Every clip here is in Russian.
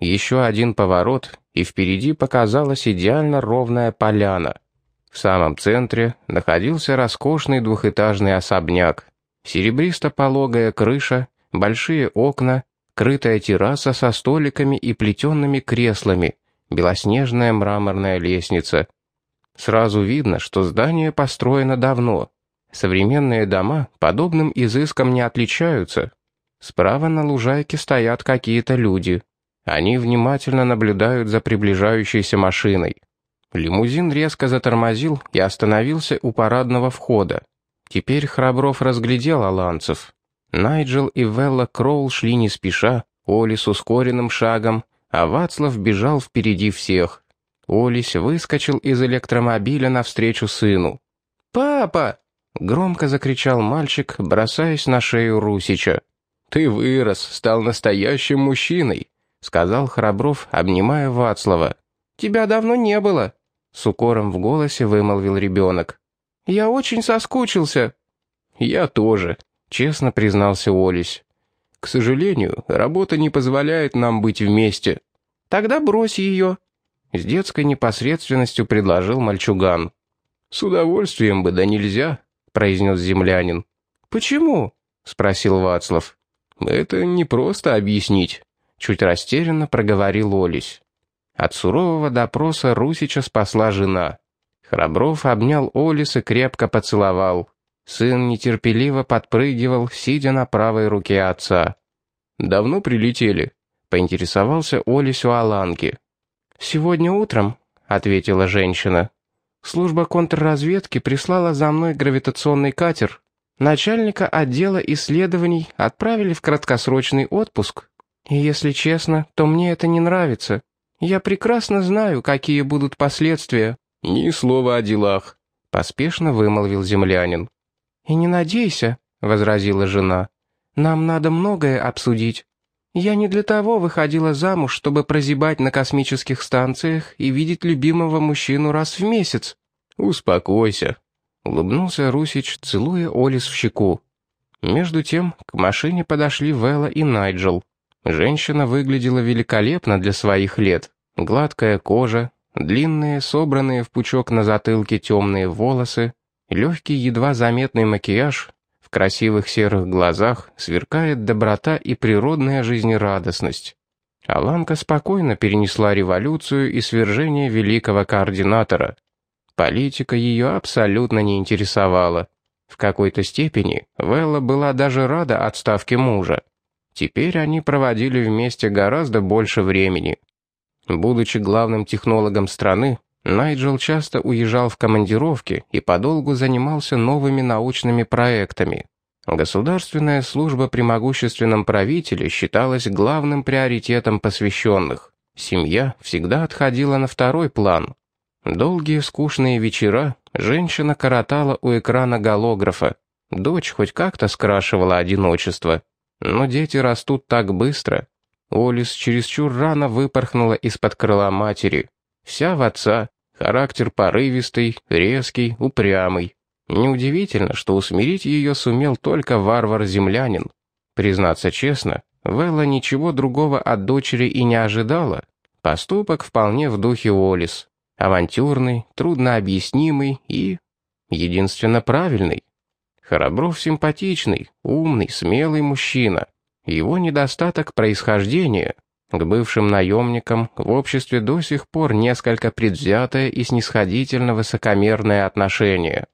Еще один поворот, и впереди показалась идеально ровная поляна. В самом центре находился роскошный двухэтажный особняк. Серебристо-пологая крыша, большие окна, крытая терраса со столиками и плетенными креслами, белоснежная мраморная лестница. Сразу видно, что здание построено давно. Современные дома подобным изыском не отличаются. Справа на лужайке стоят какие-то люди. Они внимательно наблюдают за приближающейся машиной. Лимузин резко затормозил и остановился у парадного входа. Теперь Храбров разглядел аланцев. Найджел и Велла Кроул шли не спеша, Оли с ускоренным шагом, а Вацлав бежал впереди всех. Олесь выскочил из электромобиля навстречу сыну. «Папа!» — громко закричал мальчик, бросаясь на шею Русича. «Ты вырос, стал настоящим мужчиной», — сказал Храбров, обнимая Вацлава. «Тебя давно не было», — с укором в голосе вымолвил ребенок. «Я очень соскучился». «Я тоже», — честно признался Олесь. «К сожалению, работа не позволяет нам быть вместе». «Тогда брось ее», — с детской непосредственностью предложил мальчуган. «С удовольствием бы, да нельзя», — произнес землянин. «Почему?» — спросил Вацлав. «Это не просто объяснить», — чуть растерянно проговорил Олесь. От сурового допроса Русича спасла жена. Храбров обнял Олис и крепко поцеловал. Сын нетерпеливо подпрыгивал, сидя на правой руке отца. «Давно прилетели?» — поинтересовался Олис у Аланки. «Сегодня утром», — ответила женщина. «Служба контрразведки прислала за мной гравитационный катер. Начальника отдела исследований отправили в краткосрочный отпуск. И если честно, то мне это не нравится. Я прекрасно знаю, какие будут последствия». «Ни слова о делах», — поспешно вымолвил землянин. «И не надейся», — возразила жена. «Нам надо многое обсудить. Я не для того выходила замуж, чтобы прозябать на космических станциях и видеть любимого мужчину раз в месяц». «Успокойся», — улыбнулся Русич, целуя Олис в щеку. Между тем к машине подошли Вэлла и Найджел. Женщина выглядела великолепно для своих лет. Гладкая кожа, длинные, собранные в пучок на затылке темные волосы, легкий, едва заметный макияж, в красивых серых глазах сверкает доброта и природная жизнерадостность. Аланка спокойно перенесла революцию и свержение великого координатора. Политика ее абсолютно не интересовала. В какой-то степени Велла была даже рада отставке мужа. Теперь они проводили вместе гораздо больше времени. Будучи главным технологом страны, Найджел часто уезжал в командировки и подолгу занимался новыми научными проектами. Государственная служба при могущественном правителе считалась главным приоритетом посвященных. Семья всегда отходила на второй план. Долгие скучные вечера женщина коротала у экрана голографа. Дочь хоть как-то скрашивала одиночество. Но дети растут так быстро. Олис чересчур рано выпорхнула из-под крыла матери. Вся в отца, характер порывистый, резкий, упрямый. Неудивительно, что усмирить ее сумел только варвар-землянин. Признаться честно, Велла ничего другого от дочери и не ожидала. Поступок вполне в духе Олис. Авантюрный, труднообъяснимый и... единственно правильный. Храбров симпатичный, умный, смелый мужчина. Его недостаток происхождения. К бывшим наемникам в обществе до сих пор несколько предвзятое и снисходительно высокомерное отношение.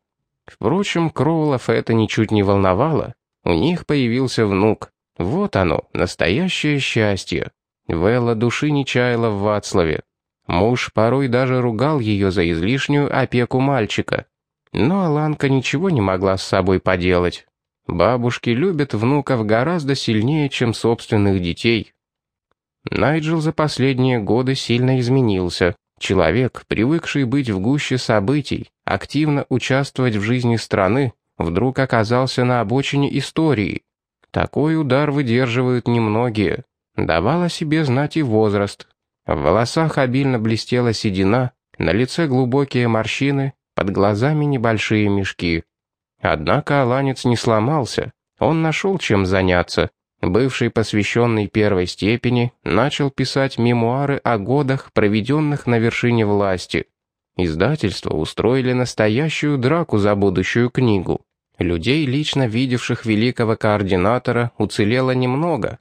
Впрочем, Кроулов это ничуть не волновало. У них появился внук. Вот оно, настоящее счастье. Велла души не чаяла в Вацлаве. Муж порой даже ругал ее за излишнюю опеку мальчика. Но Аланка ничего не могла с собой поделать. Бабушки любят внуков гораздо сильнее, чем собственных детей. Найджел за последние годы сильно изменился. Человек, привыкший быть в гуще событий, активно участвовать в жизни страны, вдруг оказался на обочине истории. Такой удар выдерживают немногие. Давал о себе знать и возраст. В волосах обильно блестела седина, на лице глубокие морщины, под глазами небольшие мешки. Однако Аланец не сломался. Он нашел чем заняться. бывший посвященный первой степени, начал писать мемуары о годах, проведенных на вершине власти. Издательство устроили настоящую драку за будущую книгу. Людей, лично видевших великого координатора, уцелело немного.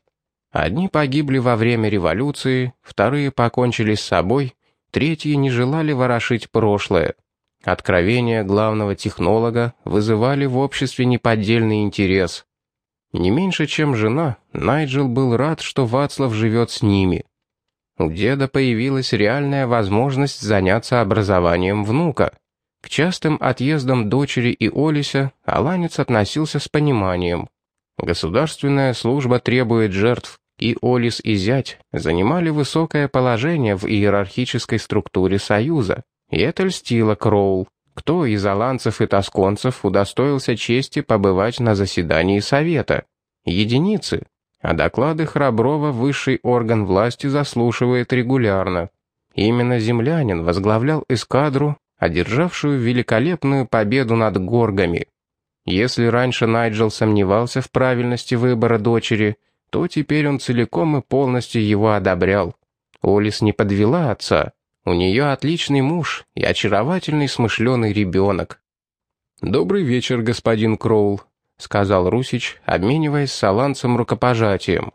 Одни погибли во время революции, вторые покончили с собой, третьи не желали ворошить прошлое. Откровения главного технолога вызывали в обществе неподдельный интерес. Не меньше, чем жена, Найджел был рад, что Вацлав живет с ними. У деда появилась реальная возможность заняться образованием внука. К частым отъездам дочери и Олися Аланец относился с пониманием. Государственная служба требует жертв, и Олис и зять занимали высокое положение в иерархической структуре Союза. И это льстило Кроул. Кто из аланцев и тосконцев удостоился чести побывать на заседании Совета? Единицы. А доклады Храброва высший орган власти заслушивает регулярно. Именно землянин возглавлял эскадру, одержавшую великолепную победу над горгами. Если раньше Найджел сомневался в правильности выбора дочери, то теперь он целиком и полностью его одобрял. Олис не подвела отца. У нее отличный муж и очаровательный смышленый ребенок. «Добрый вечер, господин Кроул», — сказал Русич, обмениваясь с Аланцем рукопожатием.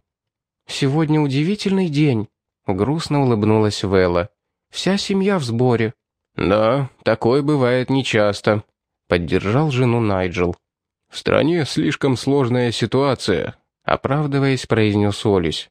«Сегодня удивительный день», — грустно улыбнулась Вэлла. «Вся семья в сборе». «Да, такое бывает нечасто», — поддержал жену Найджел. «В стране слишком сложная ситуация», — оправдываясь, произнес Олесь.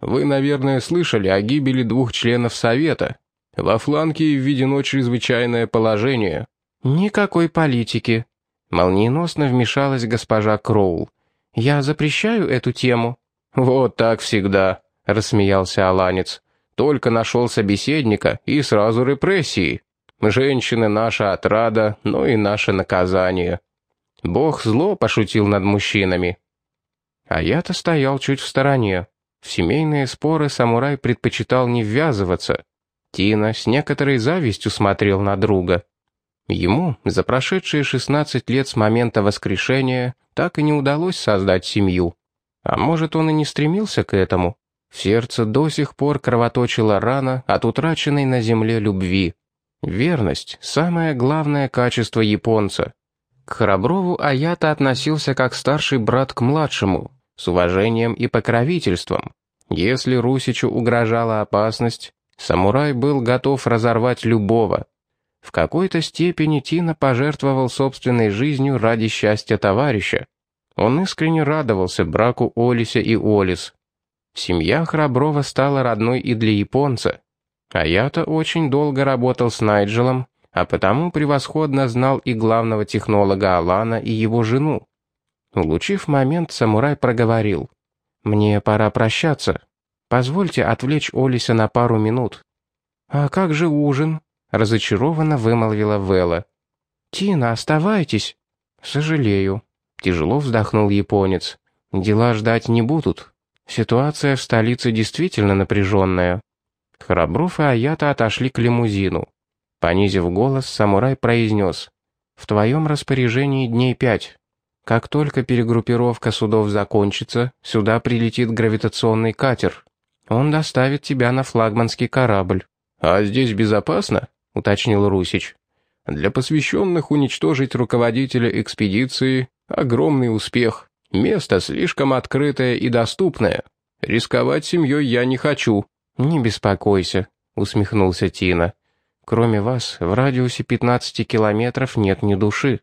«Вы, наверное, слышали о гибели двух членов Совета. Во фланге введено чрезвычайное положение». «Никакой политики», — молниеносно вмешалась госпожа Кроул. «Я запрещаю эту тему». «Вот так всегда», — рассмеялся Аланец. «Только нашел собеседника, и сразу репрессии. Женщины — наша отрада, но и наше наказание. Бог зло пошутил над мужчинами». А я-то стоял чуть в стороне. В семейные споры самурай предпочитал не ввязываться. Тина с некоторой завистью смотрел на друга. Ему за прошедшие 16 лет с момента воскрешения так и не удалось создать семью. А может, он и не стремился к этому. В сердце до сих пор кровоточила рана от утраченной на земле любви. Верность — самое главное качество японца. К Храброву Аята относился как старший брат к младшему, с уважением и покровительством. Если Русичу угрожала опасность, Самурай был готов разорвать любого. В какой-то степени Тина пожертвовал собственной жизнью ради счастья товарища. Он искренне радовался браку Олися и Олис. Семья Храброва стала родной и для японца. А я-то очень долго работал с Найджелом, а потому превосходно знал и главного технолога Алана, и его жену. Улучив момент, самурай проговорил. «Мне пора прощаться. Позвольте отвлечь Олися на пару минут». «А как же ужин?» — разочарованно вымолвила Вела. «Тина, оставайтесь». «Сожалею». Тяжело вздохнул японец. «Дела ждать не будут. Ситуация в столице действительно напряженная». Храбров и Аята отошли к лимузину. Понизив голос, самурай произнес. «В твоем распоряжении дней пять. Как только перегруппировка судов закончится, сюда прилетит гравитационный катер. Он доставит тебя на флагманский корабль». «А здесь безопасно?» — уточнил Русич. «Для посвященных уничтожить руководителя экспедиции — огромный успех. Место слишком открытое и доступное. Рисковать семьей я не хочу». «Не беспокойся», — усмехнулся Тина. «Кроме вас, в радиусе 15 километров нет ни души.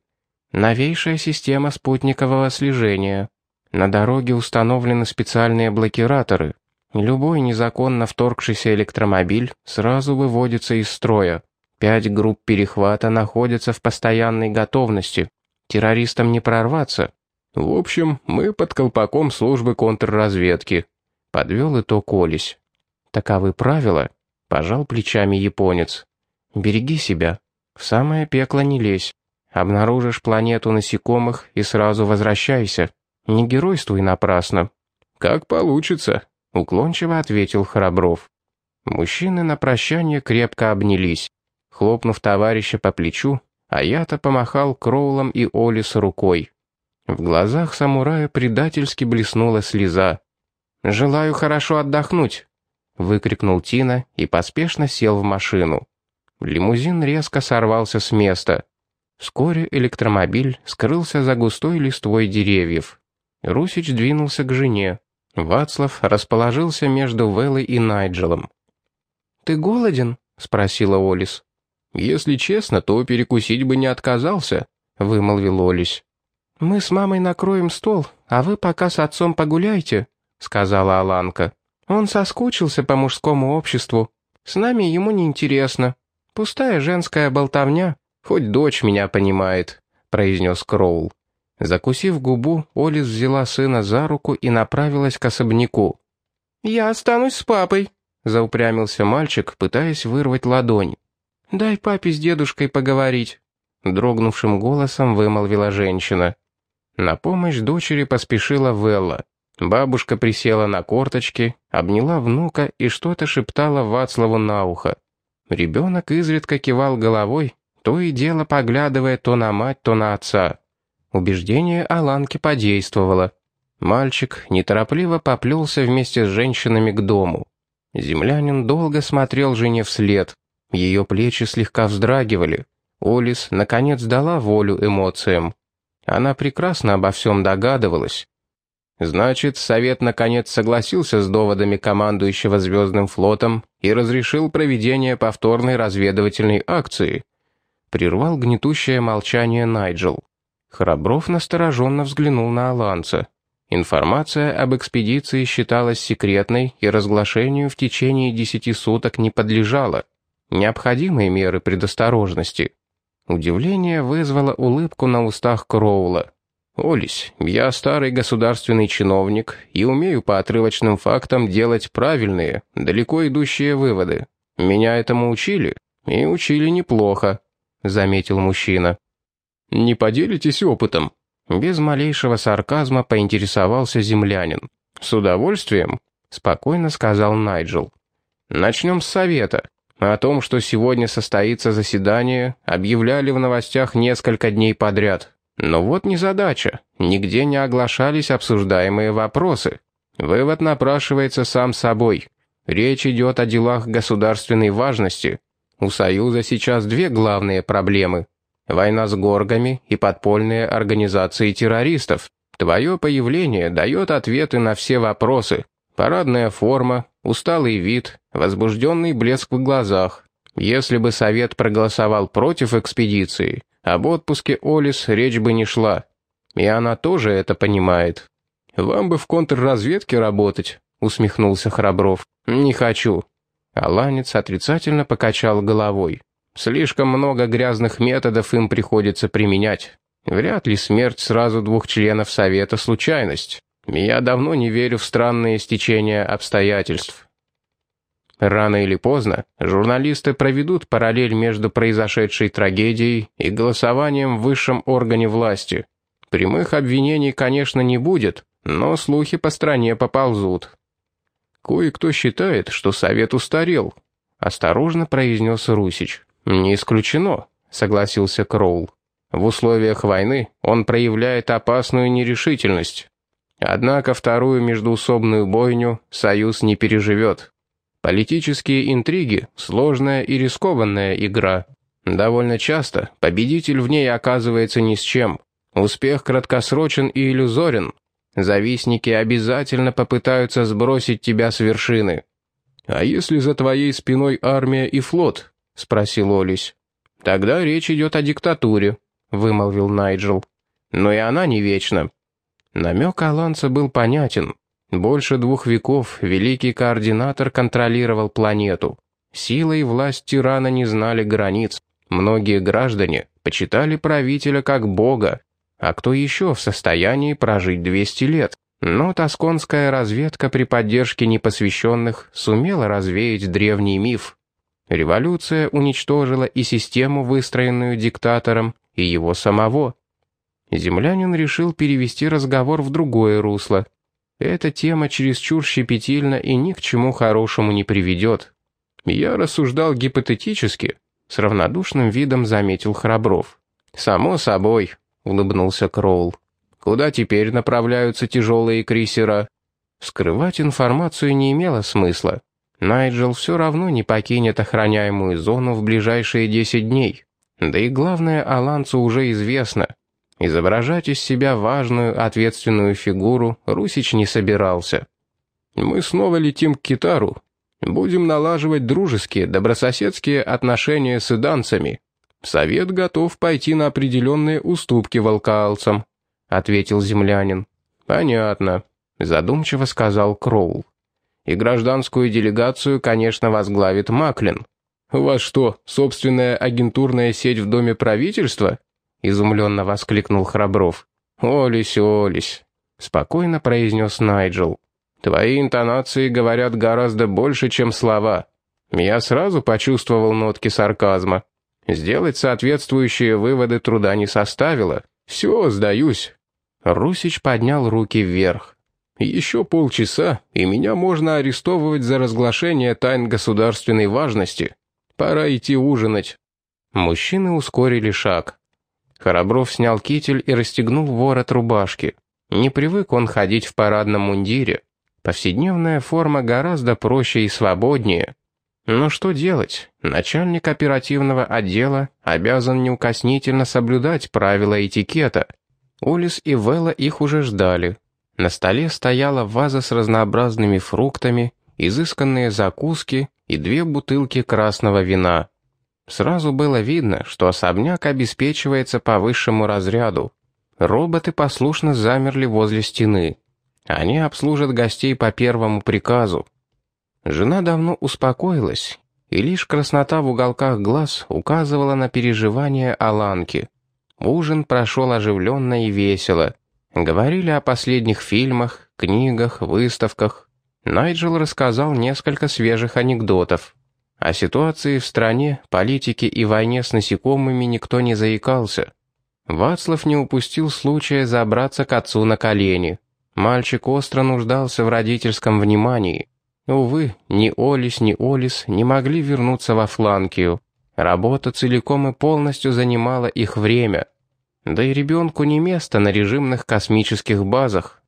Новейшая система спутникового слежения. На дороге установлены специальные блокираторы. Любой незаконно вторгшийся электромобиль сразу выводится из строя. Пять групп перехвата находятся в постоянной готовности. Террористам не прорваться. В общем, мы под колпаком службы контрразведки. Подвел итог Олесь. Таковы правила. Пожал плечами японец. Береги себя. В самое пекло не лезь. Обнаружишь планету насекомых и сразу возвращайся. Не геройствуй напрасно». «Как получится», — уклончиво ответил Храбров. Мужчины на прощание крепко обнялись. Хлопнув товарища по плечу, Аята помахал Кроулом и Олис рукой. В глазах самурая предательски блеснула слеза. «Желаю хорошо отдохнуть», — выкрикнул Тина и поспешно сел в машину. Лимузин резко сорвался с места. Вскоре электромобиль скрылся за густой листвой деревьев. Русич двинулся к жене. Вацлав расположился между Велой и Найджелом. «Ты голоден?» — спросила Олис. «Если честно, то перекусить бы не отказался», — вымолвил Олис. «Мы с мамой накроем стол, а вы пока с отцом погуляйте», — сказала Аланка. «Он соскучился по мужскому обществу. С нами ему неинтересно. Пустая женская болтовня». «Хоть дочь меня понимает», — произнес Кроул. Закусив губу, Олис взяла сына за руку и направилась к особняку. «Я останусь с папой», — заупрямился мальчик, пытаясь вырвать ладонь. «Дай папе с дедушкой поговорить», — дрогнувшим голосом вымолвила женщина. На помощь дочери поспешила Велла. Бабушка присела на корточки, обняла внука и что-то шептала Вацлаву на ухо. Ребенок изредка кивал головой, то и дело поглядывая то на мать, то на отца. Убеждение Аланки подействовало. Мальчик неторопливо поплелся вместе с женщинами к дому. Землянин долго смотрел жене вслед. Ее плечи слегка вздрагивали. Олис, наконец, дала волю эмоциям. Она прекрасно обо всем догадывалась. Значит, Совет наконец согласился с доводами командующего Звездным флотом и разрешил проведение повторной разведывательной акции прервал гнетущее молчание Найджел. Храбров настороженно взглянул на Аланца. Информация об экспедиции считалась секретной и разглашению в течение десяти суток не подлежала. Необходимые меры предосторожности. Удивление вызвало улыбку на устах Кроула. «Олесь, я старый государственный чиновник и умею по отрывочным фактам делать правильные, далеко идущие выводы. Меня этому учили, и учили неплохо. — заметил мужчина. «Не поделитесь опытом?» Без малейшего сарказма поинтересовался землянин. «С удовольствием», — спокойно сказал Найджел. «Начнем с совета. О том, что сегодня состоится заседание, объявляли в новостях несколько дней подряд. Но вот незадача. Нигде не оглашались обсуждаемые вопросы. Вывод напрашивается сам собой. Речь идет о делах государственной важности, у Союза сейчас две главные проблемы. Война с горгами и подпольные организации террористов. Твое появление дает ответы на все вопросы. Парадная форма, усталый вид, возбужденный блеск в глазах. Если бы Совет проголосовал против экспедиции, об отпуске Олис речь бы не шла. И она тоже это понимает. «Вам бы в контрразведке работать», — усмехнулся Храбров. «Не хочу. Аланец отрицательно покачал головой. «Слишком много грязных методов им приходится применять. Вряд ли смерть сразу двух членов Совета — случайность. Я давно не верю в странные стечения обстоятельств». Рано или поздно журналисты проведут параллель между произошедшей трагедией и голосованием в высшем органе власти. Прямых обвинений, конечно, не будет, но слухи по стране поползут. «Кое-кто считает, что совет устарел», — осторожно произнес Русич. «Не исключено», — согласился Кроул. «В условиях войны он проявляет опасную нерешительность. Однако вторую междуусобную бойню Союз не переживет. Политические интриги — сложная и рискованная игра. Довольно часто победитель в ней оказывается ни с чем. Успех краткосрочен и иллюзорен, Завистники обязательно попытаются сбросить тебя с вершины. «А если за твоей спиной армия и флот?» — спросил Олесь. «Тогда речь идет о диктатуре», — вымолвил Найджел. «Но и она не вечна». Намек Аланца был понятен. Больше двух веков великий координатор контролировал планету. Сила и власть тирана не знали границ. Многие граждане почитали правителя как бога, а кто еще в состоянии прожить 200 лет? Но тосконская разведка при поддержке непосвященных сумела развеять древний миф. Революция уничтожила и систему, выстроенную диктатором, и его самого. Землянин решил перевести разговор в другое русло. Эта тема чересчур щепетильна и ни к чему хорошему не приведет. Я рассуждал гипотетически, с равнодушным видом заметил Храбров. «Само собой», — улыбнулся Кроул. Куда теперь направляются тяжелые крейсера?» Скрывать информацию не имело смысла. Найджел все равно не покинет охраняемую зону в ближайшие 10 дней. Да и главное, Аланцу уже известно. Изображать из себя важную, ответственную фигуру Русич не собирался. «Мы снова летим к Китару. Будем налаживать дружеские, добрососедские отношения с иданцами. Совет готов пойти на определенные уступки волкаалцам», — ответил землянин. «Понятно», — задумчиво сказал Кроул. «И гражданскую делегацию, конечно, возглавит Маклин». «У вас что, собственная агентурная сеть в доме правительства?» — изумленно воскликнул Храбров. «Олесь, Олесь», — спокойно произнес Найджел. «Твои интонации говорят гораздо больше, чем слова. Я сразу почувствовал нотки сарказма. Сделать соответствующие выводы труда не составило. Все, сдаюсь». Русич поднял руки вверх. «Еще полчаса, и меня можно арестовывать за разглашение тайн государственной важности. Пора идти ужинать». Мужчины ускорили шаг. Храбров снял китель и расстегнул ворот рубашки. Не привык он ходить в парадном мундире. Повседневная форма гораздо проще и свободнее. Но что делать? Начальник оперативного отдела обязан неукоснительно соблюдать правила этикета. Улис и Вэлла их уже ждали. На столе стояла ваза с разнообразными фруктами, изысканные закуски и две бутылки красного вина. Сразу было видно, что особняк обеспечивается по высшему разряду. Роботы послушно замерли возле стены. Они обслужат гостей по первому приказу. Жена давно успокоилась, и лишь краснота в уголках глаз указывала на переживания Аланки. Ужин прошел оживленно и весело. Говорили о последних фильмах, книгах, выставках. Найджел рассказал несколько свежих анекдотов. О ситуации в стране, политике и войне с насекомыми никто не заикался. Вацлав не упустил случая забраться к отцу на колени. Мальчик остро нуждался в родительском внимании. Увы, ни Олис, ни Олис не могли вернуться во Фланкию. Работа целиком и полностью занимала их время. Да и ребенку не место на режимных космических базах.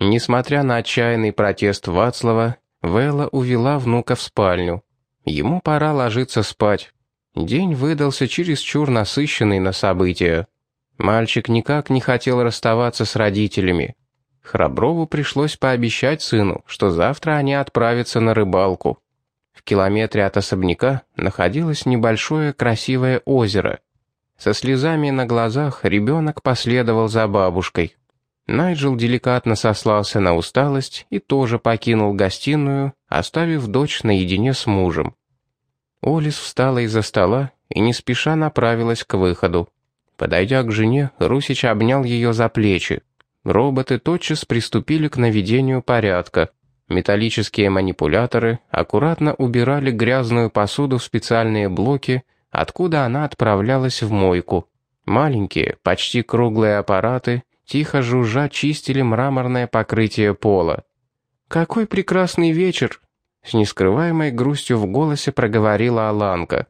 Несмотря на отчаянный протест Вацлава, Вэлла увела внука в спальню. Ему пора ложиться спать. День выдался чересчур насыщенный на события. Мальчик никак не хотел расставаться с родителями. Храброву пришлось пообещать сыну, что завтра они отправятся на рыбалку. В километре от особняка находилось небольшое красивое озеро. Со слезами на глазах ребенок последовал за бабушкой. Найджел деликатно сослался на усталость и тоже покинул гостиную, оставив дочь наедине с мужем. Олис встала из-за стола и не спеша направилась к выходу. Подойдя к жене, Русич обнял ее за плечи. Роботы тотчас приступили к наведению порядка. Металлические манипуляторы аккуратно убирали грязную посуду в специальные блоки, откуда она отправлялась в мойку. Маленькие, почти круглые аппараты тихо жужжа чистили мраморное покрытие пола. «Какой прекрасный вечер!» С нескрываемой грустью в голосе проговорила Аланка.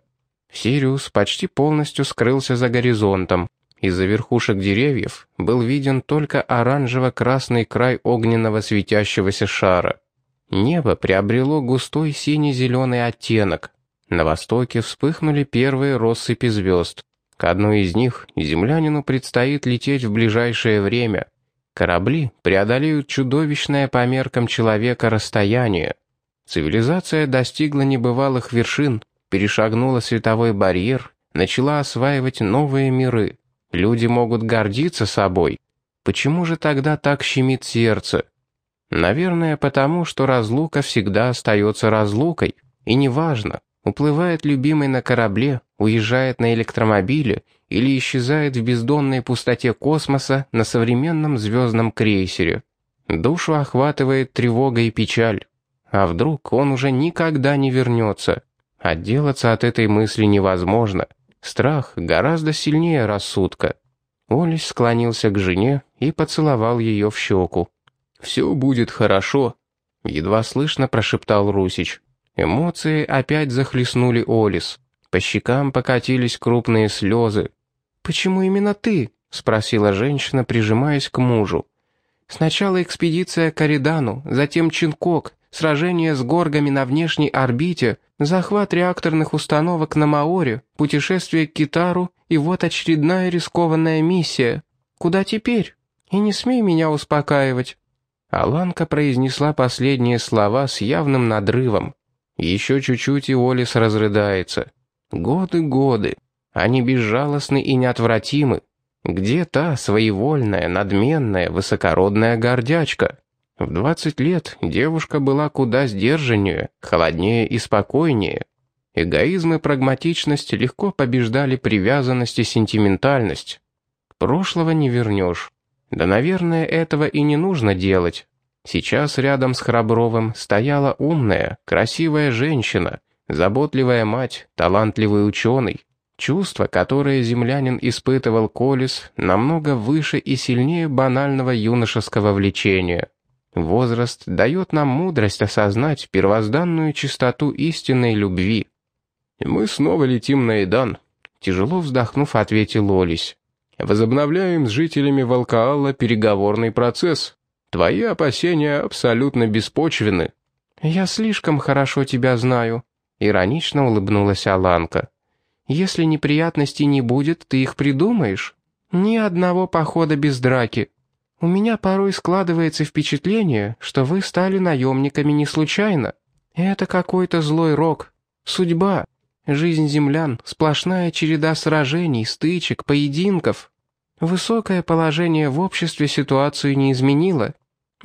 Сириус почти полностью скрылся за горизонтом. Из-за верхушек деревьев был виден только оранжево-красный край огненного светящегося шара. Небо приобрело густой сине-зеленый оттенок. На востоке вспыхнули первые россыпи звезд. К одной из них землянину предстоит лететь в ближайшее время. Корабли преодолеют чудовищное по меркам человека расстояние. Цивилизация достигла небывалых вершин, перешагнула световой барьер, начала осваивать новые миры. Люди могут гордиться собой. Почему же тогда так щемит сердце? Наверное, потому что разлука всегда остается разлукой. И неважно, уплывает любимый на корабле, уезжает на электромобиле или исчезает в бездонной пустоте космоса на современном звездном крейсере. Душу охватывает тревога и печаль. А вдруг он уже никогда не вернется? Отделаться от этой мысли невозможно. Страх гораздо сильнее рассудка. Олесь склонился к жене и поцеловал ее в щеку. «Все будет хорошо», — едва слышно прошептал Русич. Эмоции опять захлестнули Олис. По щекам покатились крупные слезы. «Почему именно ты?» — спросила женщина, прижимаясь к мужу. «Сначала экспедиция к Аридану, затем Чинкок, сражение с горгами на внешней орбите, захват реакторных установок на Маоре, путешествие к Китару и вот очередная рискованная миссия. Куда теперь? И не смей меня успокаивать». Аланка произнесла последние слова с явным надрывом. Еще чуть-чуть и Олис разрыдается. Годы, годы. Они безжалостны и неотвратимы. Где та своевольная, надменная, высокородная гордячка? В двадцать лет девушка была куда сдержаннее, холоднее и спокойнее. Эгоизм и прагматичность легко побеждали привязанность и сентиментальность. Прошлого не вернешь. Да, наверное, этого и не нужно делать. Сейчас рядом с Храбровым стояла умная, красивая женщина, заботливая мать, талантливый ученый. Чувство, которое землянин испытывал Колес, намного выше и сильнее банального юношеского влечения. Возраст дает нам мудрость осознать первозданную чистоту истинной любви. «Мы снова летим на Эдан», — тяжело вздохнув, ответил Олесь. «Возобновляем с жителями Волкаалла переговорный процесс. Твои опасения абсолютно беспочвены». «Я слишком хорошо тебя знаю», — иронично улыбнулась Аланка. «Если неприятностей не будет, ты их придумаешь. Ни одного похода без драки. У меня порой складывается впечатление, что вы стали наемниками не случайно. Это какой-то злой рок, судьба, жизнь землян, сплошная череда сражений, стычек, поединков. Высокое положение в обществе ситуацию не изменило.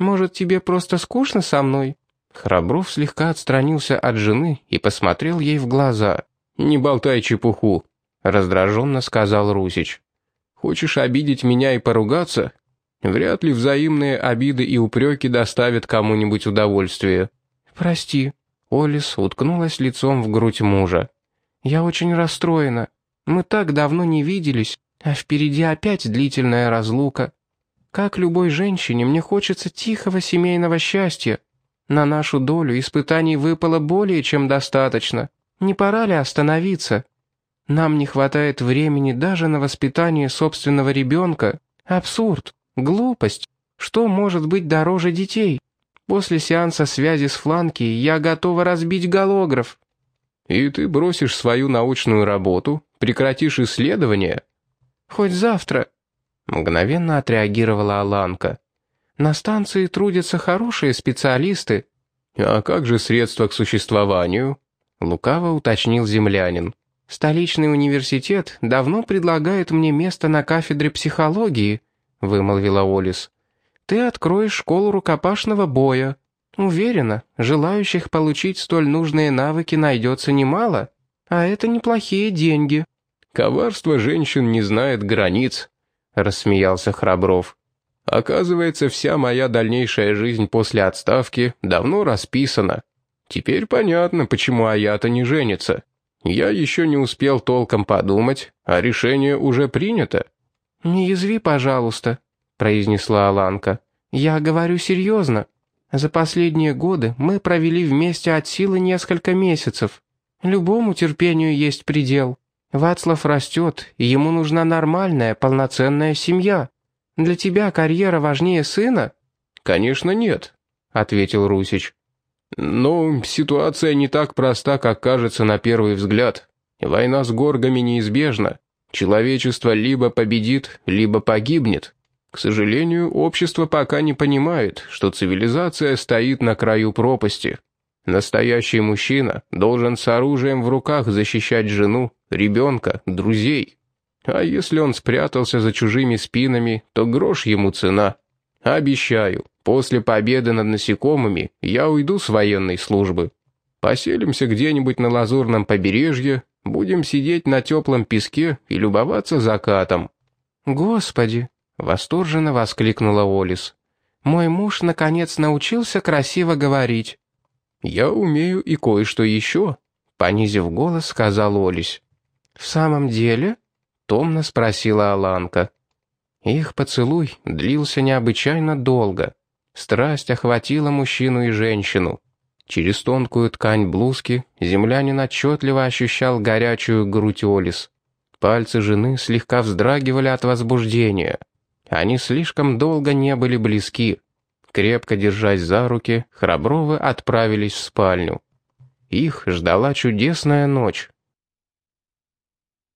Может, тебе просто скучно со мной?» Храбров слегка отстранился от жены и посмотрел ей в глаза. «Не болтай чепуху», — раздраженно сказал Русич. «Хочешь обидеть меня и поругаться? Вряд ли взаимные обиды и упреки доставят кому-нибудь удовольствие». «Прости», — Олис уткнулась лицом в грудь мужа. «Я очень расстроена. Мы так давно не виделись, а впереди опять длительная разлука. Как любой женщине, мне хочется тихого семейного счастья. На нашу долю испытаний выпало более чем достаточно. Не пора ли остановиться? Нам не хватает времени даже на воспитание собственного ребенка. Абсурд. Глупость. Что может быть дороже детей? После сеанса связи с Фланки я готова разбить голограф. И ты бросишь свою научную работу, прекратишь исследования? Хоть завтра. Мгновенно отреагировала Аланка. На станции трудятся хорошие специалисты. А как же средства к существованию? Лукаво уточнил землянин. Столичный университет давно предлагает мне место на кафедре психологии, — вымолвила Олис. «Ты откроешь школу рукопашного боя. Уверена, желающих получить столь нужные навыки найдется немало, а это неплохие деньги». «Коварство женщин не знает границ», — рассмеялся Храбров. «Оказывается, вся моя дальнейшая жизнь после отставки давно расписана. Теперь понятно, почему Аята не женится. Я еще не успел толком подумать, а решение уже принято». «Не язви, пожалуйста», — произнесла Аланка. «Я говорю серьезно. За последние годы мы провели вместе от силы несколько месяцев. Любому терпению есть предел. Вацлав растет, и ему нужна нормальная, полноценная семья. Для тебя карьера важнее сына?» «Конечно нет», — ответил Русич. «Но ситуация не так проста, как кажется на первый взгляд. Война с горгами неизбежна. Человечество либо победит, либо погибнет. К сожалению, общество пока не понимает, что цивилизация стоит на краю пропасти. Настоящий мужчина должен с оружием в руках защищать жену, ребенка, друзей. А если он спрятался за чужими спинами, то грош ему цена. Обещаю, после победы над насекомыми я уйду с военной службы. Поселимся где-нибудь на лазурном побережье, Будем сидеть на теплом песке и любоваться закатом». «Господи!» — восторженно воскликнула Олис. «Мой муж, наконец, научился красиво говорить». «Я умею и кое-что еще», — понизив голос, сказал Олис. «В самом деле?» — томно спросила Аланка. Их поцелуй длился необычайно долго. Страсть охватила мужчину и женщину. Через тонкую ткань блузки землянин отчетливо ощущал горячую грудь Олис. Пальцы жены слегка вздрагивали от возбуждения. Они слишком долго не были близки. Крепко держась за руки, Храбровы отправились в спальню. Их ждала чудесная ночь.